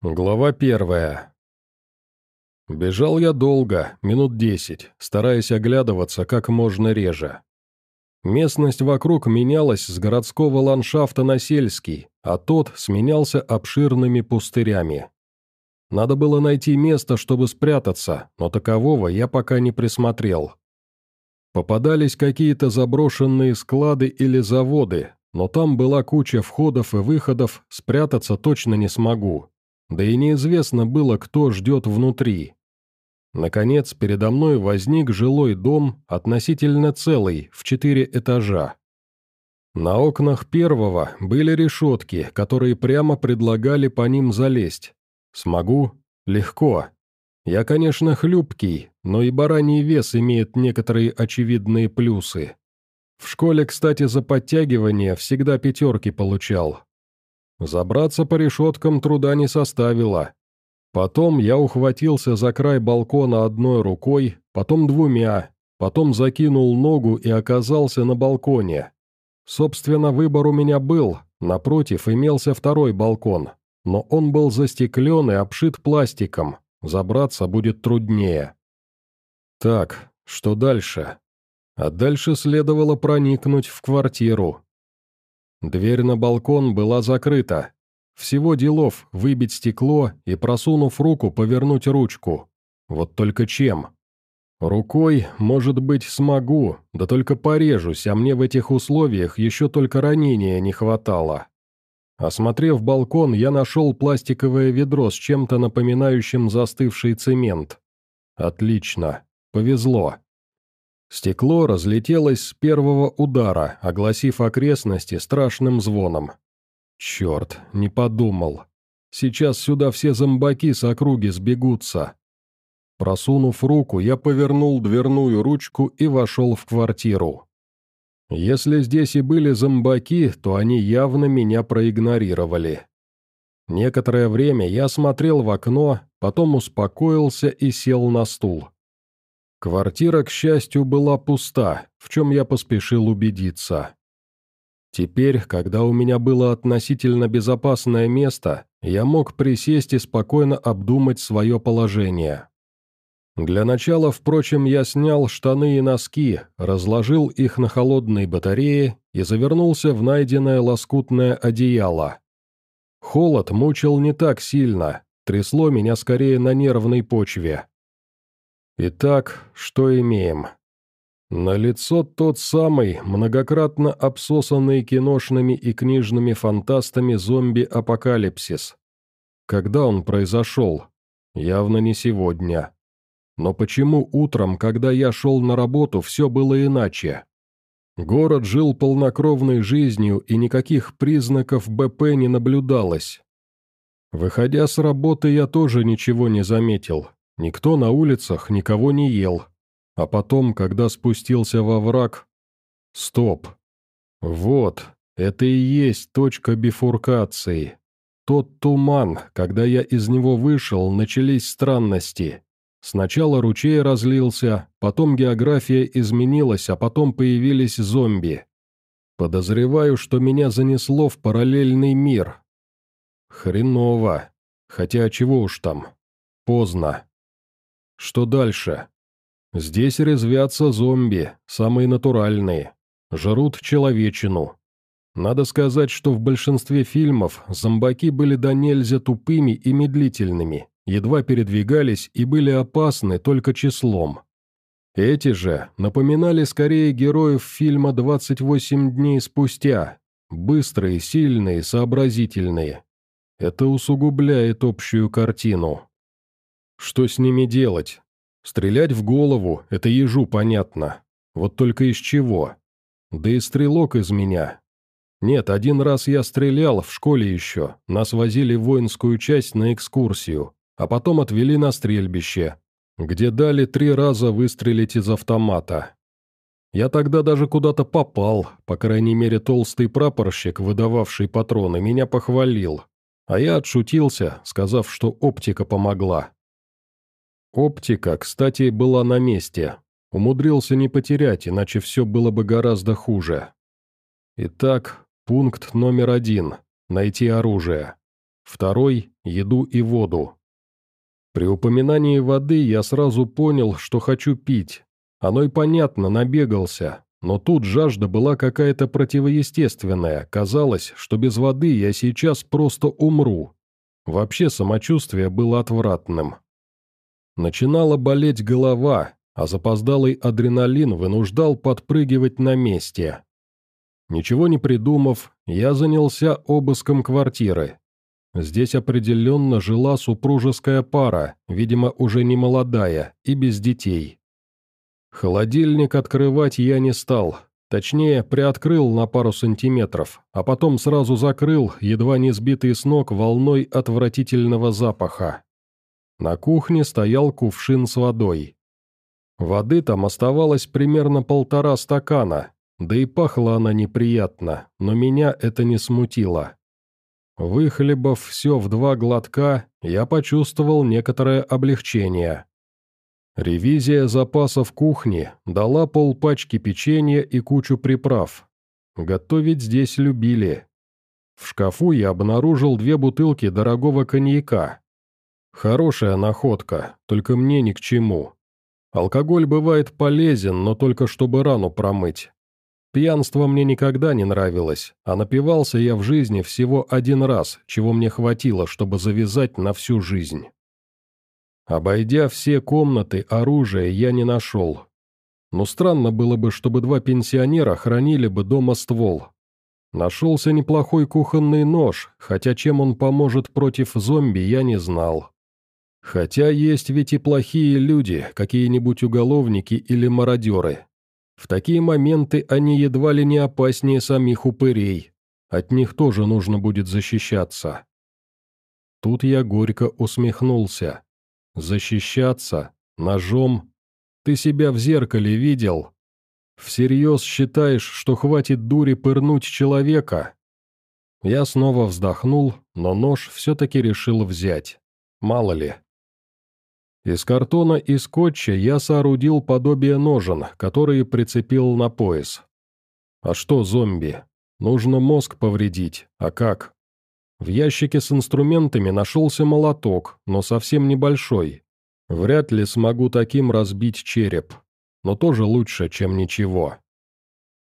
Глава первая. Бежал я долго, минут десять, стараясь оглядываться как можно реже. Местность вокруг менялась с городского ландшафта на сельский, а тот сменялся обширными пустырями. Надо было найти место, чтобы спрятаться, но такового я пока не присмотрел. Попадались какие-то заброшенные склады или заводы, но там была куча входов и выходов, спрятаться точно не смогу, да и неизвестно было, кто ждет внутри. Наконец, передо мной возник жилой дом, относительно целый, в четыре этажа. На окнах первого были решетки, которые прямо предлагали по ним залезть. Смогу? Легко. Я, конечно, хлюпкий, но и бараний вес имеет некоторые очевидные плюсы. В школе, кстати, за подтягивание всегда пятерки получал, Забраться по решеткам труда не составило. Потом я ухватился за край балкона одной рукой, потом двумя, потом закинул ногу и оказался на балконе. Собственно, выбор у меня был, напротив имелся второй балкон, но он был застеклен и обшит пластиком, забраться будет труднее. Так, что дальше? А дальше следовало проникнуть в квартиру, Дверь на балкон была закрыта. Всего делов выбить стекло и, просунув руку, повернуть ручку. Вот только чем? Рукой, может быть, смогу, да только порежусь, а мне в этих условиях еще только ранения не хватало. Осмотрев балкон, я нашел пластиковое ведро с чем-то напоминающим застывший цемент. Отлично. Повезло. Стекло разлетелось с первого удара, огласив окрестности страшным звоном. Черт, не подумал. Сейчас сюда все зомбаки с округи сбегутся. Просунув руку, я повернул дверную ручку и вошел в квартиру. Если здесь и были зомбаки, то они явно меня проигнорировали. Некоторое время я смотрел в окно, потом успокоился и сел на стул. Квартира, к счастью, была пуста, в чем я поспешил убедиться. Теперь, когда у меня было относительно безопасное место, я мог присесть и спокойно обдумать свое положение. Для начала, впрочем, я снял штаны и носки, разложил их на холодной батарее и завернулся в найденное лоскутное одеяло. Холод мучил не так сильно, трясло меня скорее на нервной почве. Итак, что имеем? На лицо тот самый, многократно обсосанный киношными и книжными фантастами зомби-апокалипсис. Когда он произошел? Явно не сегодня. Но почему утром, когда я шел на работу, все было иначе? Город жил полнокровной жизнью, и никаких признаков БП не наблюдалось. Выходя с работы, я тоже ничего не заметил, Никто на улицах никого не ел. А потом, когда спустился во враг... Стоп. Вот, это и есть точка бифуркации. Тот туман, когда я из него вышел, начались странности. Сначала ручей разлился, потом география изменилась, а потом появились зомби. Подозреваю, что меня занесло в параллельный мир. Хреново. Хотя чего уж там. Поздно. Что дальше? Здесь резвятся зомби, самые натуральные. Жрут человечину. Надо сказать, что в большинстве фильмов зомбаки были до нельзя тупыми и медлительными, едва передвигались и были опасны только числом. Эти же напоминали скорее героев фильма «28 дней спустя», быстрые, сильные, сообразительные. Это усугубляет общую картину. Что с ними делать? Стрелять в голову – это ежу понятно. Вот только из чего? Да и стрелок из меня. Нет, один раз я стрелял в школе еще, нас возили в воинскую часть на экскурсию, а потом отвели на стрельбище, где дали три раза выстрелить из автомата. Я тогда даже куда-то попал, по крайней мере толстый прапорщик, выдававший патроны, меня похвалил. А я отшутился, сказав, что оптика помогла. Оптика, кстати, была на месте. Умудрился не потерять, иначе все было бы гораздо хуже. Итак, пункт номер один – найти оружие. Второй – еду и воду. При упоминании воды я сразу понял, что хочу пить. Оно и понятно, набегался, но тут жажда была какая-то противоестественная, казалось, что без воды я сейчас просто умру. Вообще самочувствие было отвратным. Начинала болеть голова, а запоздалый адреналин вынуждал подпрыгивать на месте. Ничего не придумав, я занялся обыском квартиры. Здесь определенно жила супружеская пара, видимо, уже не молодая и без детей. Холодильник открывать я не стал, точнее, приоткрыл на пару сантиметров, а потом сразу закрыл, едва не сбитый с ног волной отвратительного запаха. На кухне стоял кувшин с водой. Воды там оставалось примерно полтора стакана, да и пахла она неприятно, но меня это не смутило. Выхлебав все в два глотка, я почувствовал некоторое облегчение. Ревизия запасов кухни дала полпачки печенья и кучу приправ. Готовить здесь любили. В шкафу я обнаружил две бутылки дорогого коньяка. Хорошая находка, только мне ни к чему. Алкоголь бывает полезен, но только чтобы рану промыть. Пьянство мне никогда не нравилось, а напивался я в жизни всего один раз, чего мне хватило, чтобы завязать на всю жизнь. Обойдя все комнаты, оружия я не нашел. Но странно было бы, чтобы два пенсионера хранили бы дома ствол. Нашелся неплохой кухонный нож, хотя чем он поможет против зомби, я не знал. Хотя есть ведь и плохие люди, какие-нибудь уголовники или мародеры. В такие моменты они едва ли не опаснее самих упырей. От них тоже нужно будет защищаться. Тут я горько усмехнулся. Защищаться? Ножом? Ты себя в зеркале видел? Всерьез считаешь, что хватит дури пырнуть человека? Я снова вздохнул, но нож все-таки решил взять. Мало ли. Из картона и скотча я соорудил подобие ножен, которые прицепил на пояс. А что зомби? Нужно мозг повредить, а как? В ящике с инструментами нашелся молоток, но совсем небольшой. Вряд ли смогу таким разбить череп, но тоже лучше, чем ничего.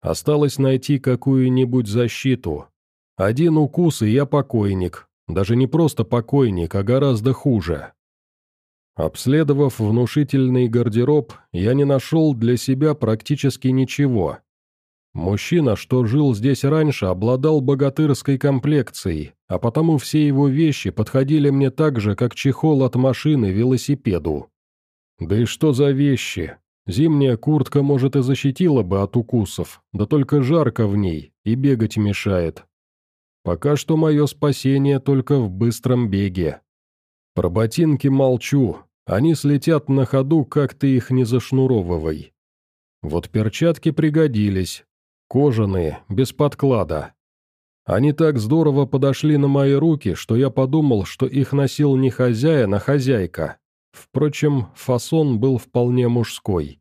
Осталось найти какую-нибудь защиту. Один укус, и я покойник. Даже не просто покойник, а гораздо хуже. Обследовав внушительный гардероб, я не нашел для себя практически ничего. Мужчина, что жил здесь раньше, обладал богатырской комплекцией, а потому все его вещи подходили мне так же, как чехол от машины велосипеду. Да и что за вещи? Зимняя куртка, может, и защитила бы от укусов, да только жарко в ней и бегать мешает. Пока что мое спасение только в быстром беге. Про ботинки молчу, они слетят на ходу, как ты их не зашнуровывай. Вот перчатки пригодились, кожаные, без подклада. Они так здорово подошли на мои руки, что я подумал, что их носил не хозяин, а хозяйка. Впрочем, фасон был вполне мужской.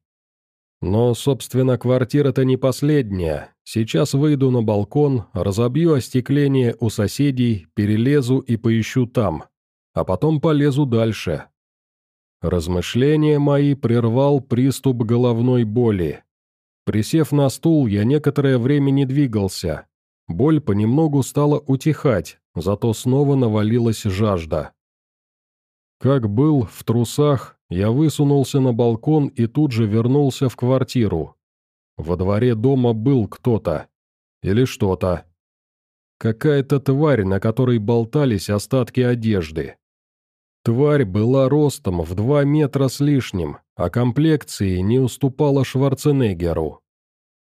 Но, собственно, квартира-то не последняя. Сейчас выйду на балкон, разобью остекление у соседей, перелезу и поищу там а потом полезу дальше. Размышления мои прервал приступ головной боли. Присев на стул, я некоторое время не двигался. Боль понемногу стала утихать, зато снова навалилась жажда. Как был в трусах, я высунулся на балкон и тут же вернулся в квартиру. Во дворе дома был кто-то. Или что-то. Какая-то тварь, на которой болтались остатки одежды. Тварь была ростом в два метра с лишним, а комплекции не уступала Шварценеггеру.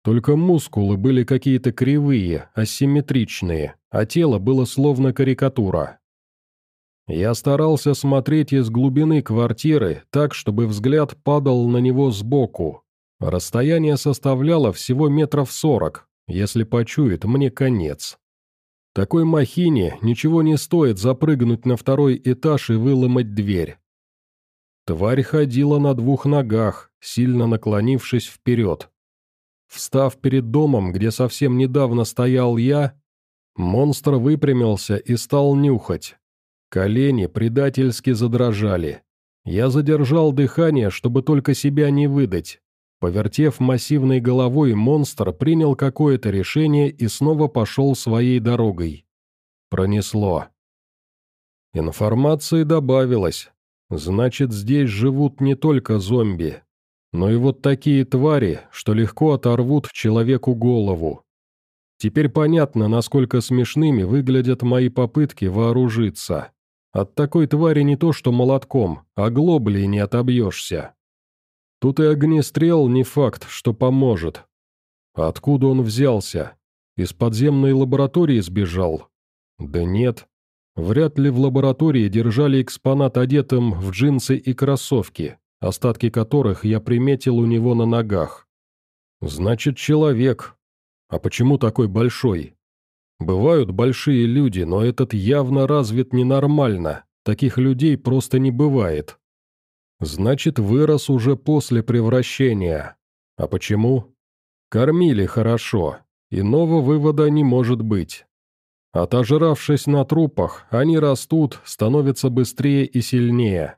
Только мускулы были какие-то кривые, асимметричные, а тело было словно карикатура. Я старался смотреть из глубины квартиры так, чтобы взгляд падал на него сбоку. Расстояние составляло всего метров сорок, если почует, мне конец. Такой махине ничего не стоит запрыгнуть на второй этаж и выломать дверь. Тварь ходила на двух ногах, сильно наклонившись вперед. Встав перед домом, где совсем недавно стоял я, монстр выпрямился и стал нюхать. Колени предательски задрожали. Я задержал дыхание, чтобы только себя не выдать. Повертев массивной головой, монстр принял какое-то решение и снова пошел своей дорогой. Пронесло. Информации добавилось. Значит, здесь живут не только зомби, но и вот такие твари, что легко оторвут человеку голову. Теперь понятно, насколько смешными выглядят мои попытки вооружиться. От такой твари не то что молотком, а глоблей не отобьешься. Тут и огнестрел не факт, что поможет. Откуда он взялся? Из подземной лаборатории сбежал? Да нет. Вряд ли в лаборатории держали экспонат одетым в джинсы и кроссовки, остатки которых я приметил у него на ногах. Значит, человек. А почему такой большой? Бывают большие люди, но этот явно развит ненормально. Таких людей просто не бывает. Значит, вырос уже после превращения. А почему? Кормили хорошо. Иного вывода не может быть. Отожравшись на трупах, они растут, становятся быстрее и сильнее.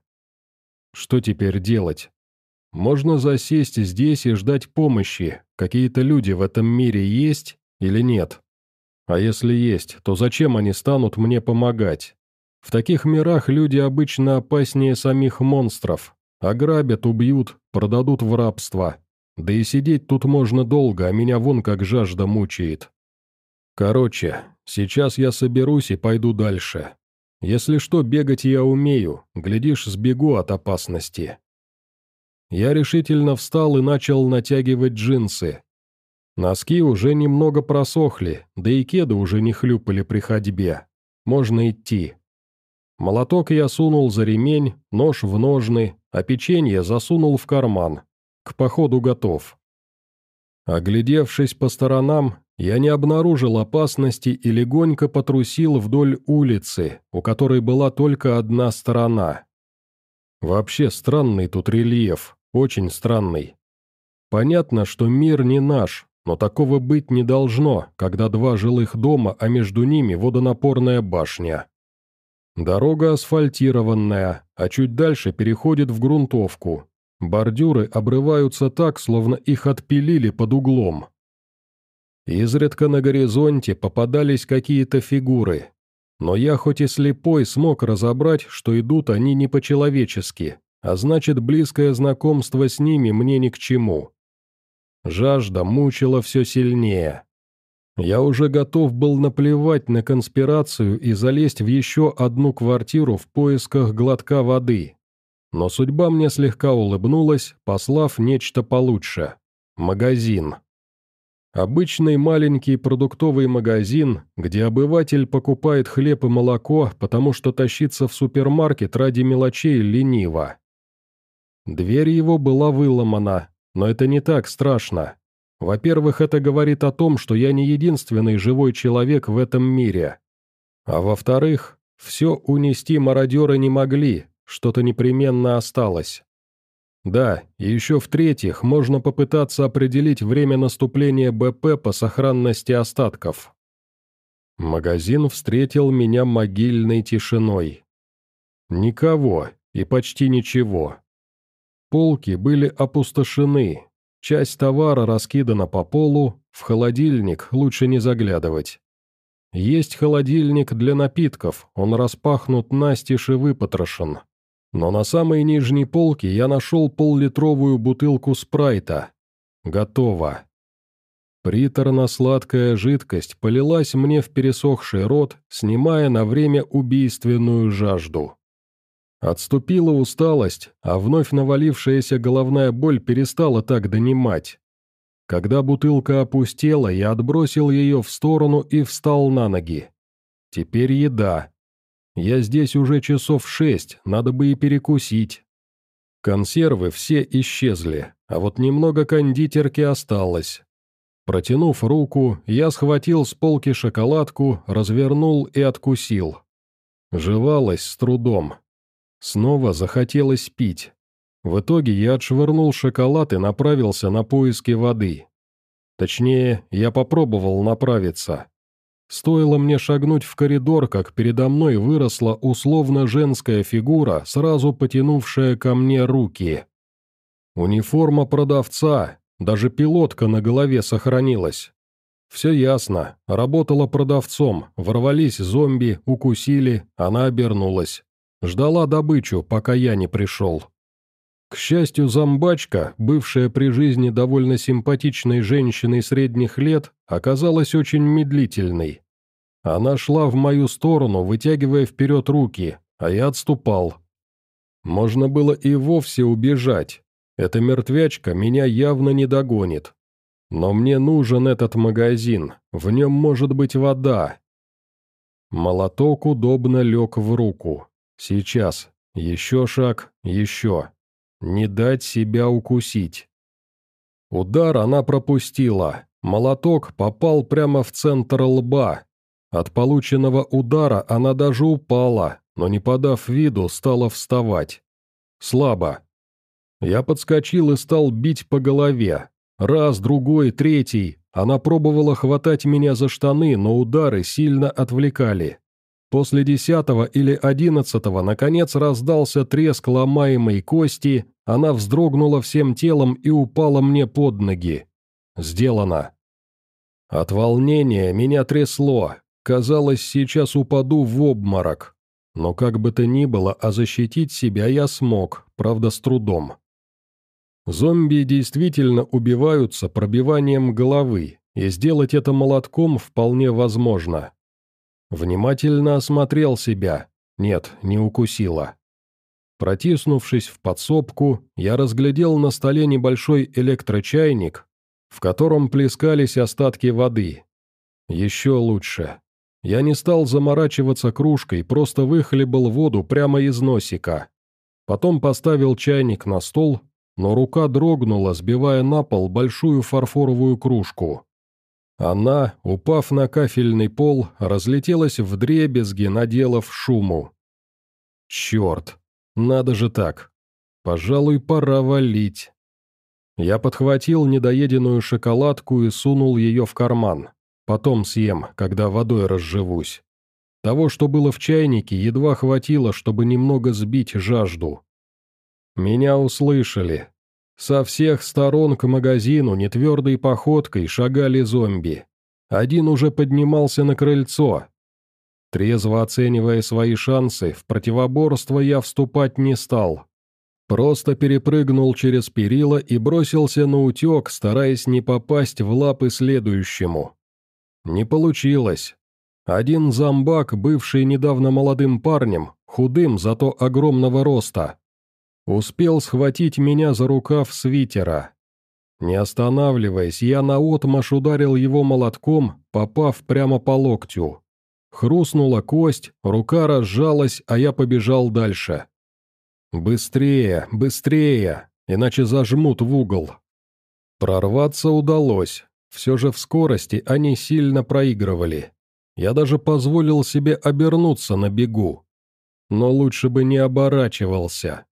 Что теперь делать? Можно засесть здесь и ждать помощи. Какие-то люди в этом мире есть или нет? А если есть, то зачем они станут мне помогать? В таких мирах люди обычно опаснее самих монстров. Ограбят, убьют, продадут в рабство. Да и сидеть тут можно долго, а меня вон как жажда мучает. Короче, сейчас я соберусь и пойду дальше. Если что, бегать я умею, глядишь, сбегу от опасности. Я решительно встал и начал натягивать джинсы. Носки уже немного просохли, да и кеды уже не хлюпали при ходьбе. Можно идти. Молоток я сунул за ремень, нож в ножны, а печенье засунул в карман. К походу готов. Оглядевшись по сторонам, я не обнаружил опасности и легонько потрусил вдоль улицы, у которой была только одна сторона. Вообще странный тут рельеф, очень странный. Понятно, что мир не наш, но такого быть не должно, когда два жилых дома, а между ними водонапорная башня. Дорога асфальтированная, а чуть дальше переходит в грунтовку. Бордюры обрываются так, словно их отпилили под углом. Изредка на горизонте попадались какие-то фигуры. Но я хоть и слепой смог разобрать, что идут они не по-человечески, а значит близкое знакомство с ними мне ни к чему. Жажда мучила все сильнее. Я уже готов был наплевать на конспирацию и залезть в еще одну квартиру в поисках глотка воды. Но судьба мне слегка улыбнулась, послав нечто получше. Магазин. Обычный маленький продуктовый магазин, где обыватель покупает хлеб и молоко, потому что тащиться в супермаркет ради мелочей лениво. Дверь его была выломана, но это не так страшно. Во-первых, это говорит о том, что я не единственный живой человек в этом мире. А во-вторых, все унести мародеры не могли, что-то непременно осталось. Да, и еще в-третьих, можно попытаться определить время наступления БП по сохранности остатков. Магазин встретил меня могильной тишиной. Никого и почти ничего. Полки были опустошены, часть товара раскидана по полу, в холодильник лучше не заглядывать. Есть холодильник для напитков, он распахнут настежь и выпотрошен. Но на самой нижней полке я нашел поллитровую бутылку спрайта. Готово. Приторно-сладкая жидкость полилась мне в пересохший рот, снимая на время убийственную жажду. Отступила усталость, а вновь навалившаяся головная боль перестала так донимать. Когда бутылка опустела, я отбросил ее в сторону и встал на ноги. Теперь еда. Я здесь уже часов шесть, надо бы и перекусить. Консервы все исчезли, а вот немного кондитерки осталось. Протянув руку, я схватил с полки шоколадку, развернул и откусил. Жевалось с трудом, Снова захотелось пить. В итоге я отшвырнул шоколад и направился на поиски воды. Точнее, я попробовал направиться. Стоило мне шагнуть в коридор, как передо мной выросла условно женская фигура, сразу потянувшая ко мне руки. Униформа продавца, даже пилотка на голове сохранилась. Все ясно, работала продавцом, ворвались зомби, укусили, она обернулась. Ждала добычу, пока я не пришел. К счастью, зомбачка, бывшая при жизни довольно симпатичной женщиной средних лет, оказалась очень медлительной. Она шла в мою сторону, вытягивая вперед руки, а я отступал. Можно было и вовсе убежать. Эта мертвячка меня явно не догонит. Но мне нужен этот магазин, в нем может быть вода. Молоток удобно лег в руку. Сейчас. Еще шаг, еще. Не дать себя укусить. Удар она пропустила. Молоток попал прямо в центр лба. От полученного удара она даже упала, но не подав виду, стала вставать. Слабо. Я подскочил и стал бить по голове. Раз, другой, третий. Она пробовала хватать меня за штаны, но удары сильно отвлекали. После десятого или одиннадцатого, наконец, раздался треск ломаемой кости, она вздрогнула всем телом и упала мне под ноги. Сделано. От волнения меня трясло. Казалось, сейчас упаду в обморок. Но как бы то ни было, а защитить себя я смог, правда с трудом. Зомби действительно убиваются пробиванием головы, и сделать это молотком вполне возможно. Внимательно осмотрел себя. Нет, не укусила. Протиснувшись в подсобку, я разглядел на столе небольшой электрочайник, в котором плескались остатки воды. Еще лучше. Я не стал заморачиваться кружкой, просто выхлебал воду прямо из носика. Потом поставил чайник на стол, но рука дрогнула, сбивая на пол большую фарфоровую кружку. Она, упав на кафельный пол, разлетелась в дребезги, наделав шуму. «Черт! Надо же так! Пожалуй, пора валить!» Я подхватил недоеденную шоколадку и сунул ее в карман. Потом съем, когда водой разживусь. Того, что было в чайнике, едва хватило, чтобы немного сбить жажду. Меня услышали, со всех сторон к магазину нетвердой походкой шагали зомби. Один уже поднимался на крыльцо. Трезво оценивая свои шансы, в противоборство я вступать не стал. Просто перепрыгнул через перила и бросился на утек, стараясь не попасть в лапы следующему. Не получилось. Один зомбак, бывший недавно молодым парнем, худым, зато огромного роста, Успел схватить меня за рукав свитера. Не останавливаясь, я наотмашь ударил его молотком, попав прямо по локтю. Хрустнула кость, рука разжалась, а я побежал дальше. «Быстрее, быстрее, иначе зажмут в угол». Прорваться удалось, все же в скорости они сильно проигрывали. Я даже позволил себе обернуться на бегу. Но лучше бы не оборачивался.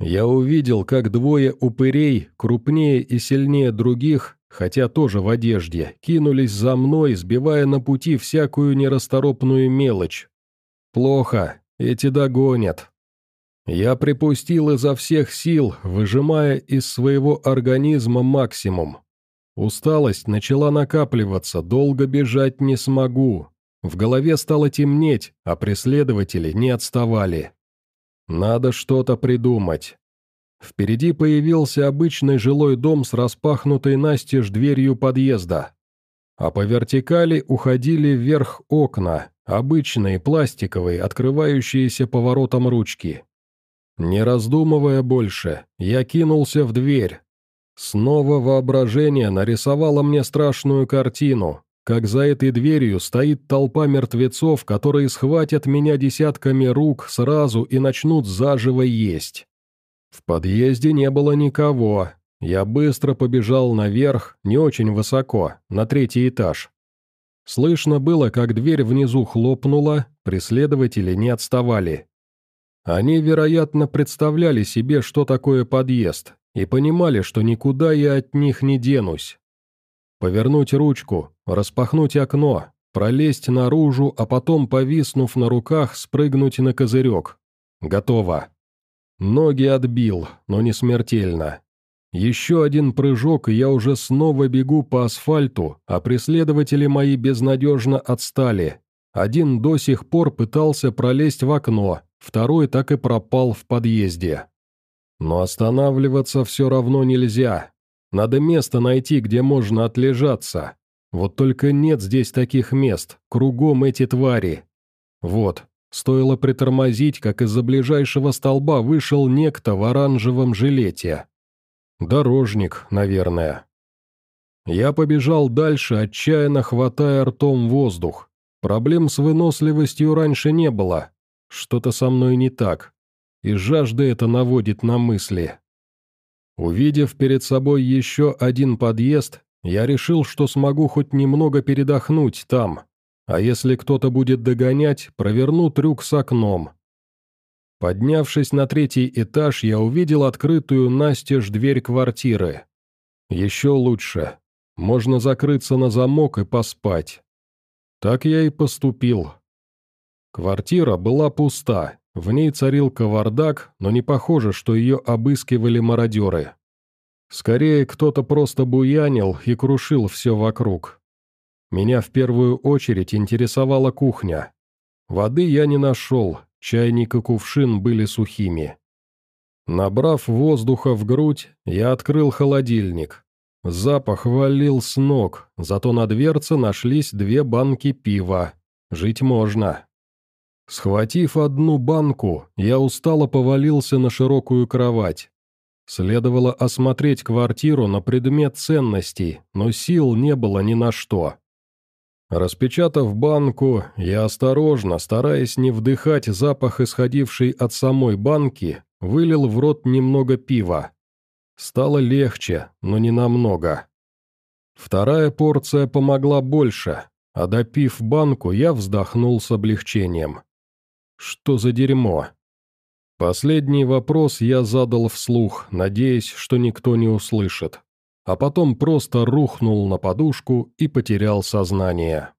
Я увидел, как двое упырей, крупнее и сильнее других, хотя тоже в одежде, кинулись за мной, сбивая на пути всякую нерасторопную мелочь. Плохо, эти догонят. Я припустил изо всех сил, выжимая из своего организма максимум. Усталость начала накапливаться, долго бежать не смогу. В голове стало темнеть, а преследователи не отставали. Надо что-то придумать. Впереди появился обычный жилой дом с распахнутой настежь дверью подъезда. А по вертикали уходили вверх окна, обычные, пластиковые, открывающиеся поворотом ручки. Не раздумывая больше, я кинулся в дверь. Снова воображение нарисовало мне страшную картину, как за этой дверью стоит толпа мертвецов, которые схватят меня десятками рук сразу и начнут заживо есть. В подъезде не было никого. Я быстро побежал наверх, не очень высоко, на третий этаж. Слышно было, как дверь внизу хлопнула, преследователи не отставали. Они, вероятно, представляли себе, что такое подъезд, и понимали, что никуда я от них не денусь. Повернуть ручку, распахнуть окно, пролезть наружу, а потом, повиснув на руках, спрыгнуть на козырек. Готово. Ноги отбил, но не смертельно. Еще один прыжок, и я уже снова бегу по асфальту, а преследователи мои безнадежно отстали. Один до сих пор пытался пролезть в окно, второй так и пропал в подъезде. Но останавливаться все равно нельзя. Надо место найти, где можно отлежаться. Вот только нет здесь таких мест, кругом эти твари. Вот, стоило притормозить, как из-за ближайшего столба вышел некто в оранжевом жилете. Дорожник, наверное. Я побежал дальше, отчаянно хватая ртом воздух. Проблем с выносливостью раньше не было. Что-то со мной не так. И жажда это наводит на мысли. Увидев перед собой еще один подъезд, я решил, что смогу хоть немного передохнуть там. А если кто-то будет догонять, проверну трюк с окном. Поднявшись на третий этаж, я увидел открытую настежь дверь квартиры. Еще лучше. Можно закрыться на замок и поспать. Так я и поступил. Квартира была пуста, в ней царил кавардак, но не похоже, что ее обыскивали мародеры. Скорее, кто-то просто буянил и крушил все вокруг. Меня в первую очередь интересовала кухня. Воды я не нашел, Чайник и кувшин были сухими. Набрав воздуха в грудь, я открыл холодильник. Запах валил с ног, зато на дверце нашлись две банки пива. Жить можно. Схватив одну банку, я устало повалился на широкую кровать. Следовало осмотреть квартиру на предмет ценностей, но сил не было ни на что. Распечатав банку, я осторожно, стараясь не вдыхать запах, исходивший от самой банки, вылил в рот немного пива. Стало легче, но не намного. Вторая порция помогла больше, а допив банку, я вздохнул с облегчением. Что за дерьмо? Последний вопрос я задал вслух, надеясь, что никто не услышит а потом просто рухнул на подушку и потерял сознание.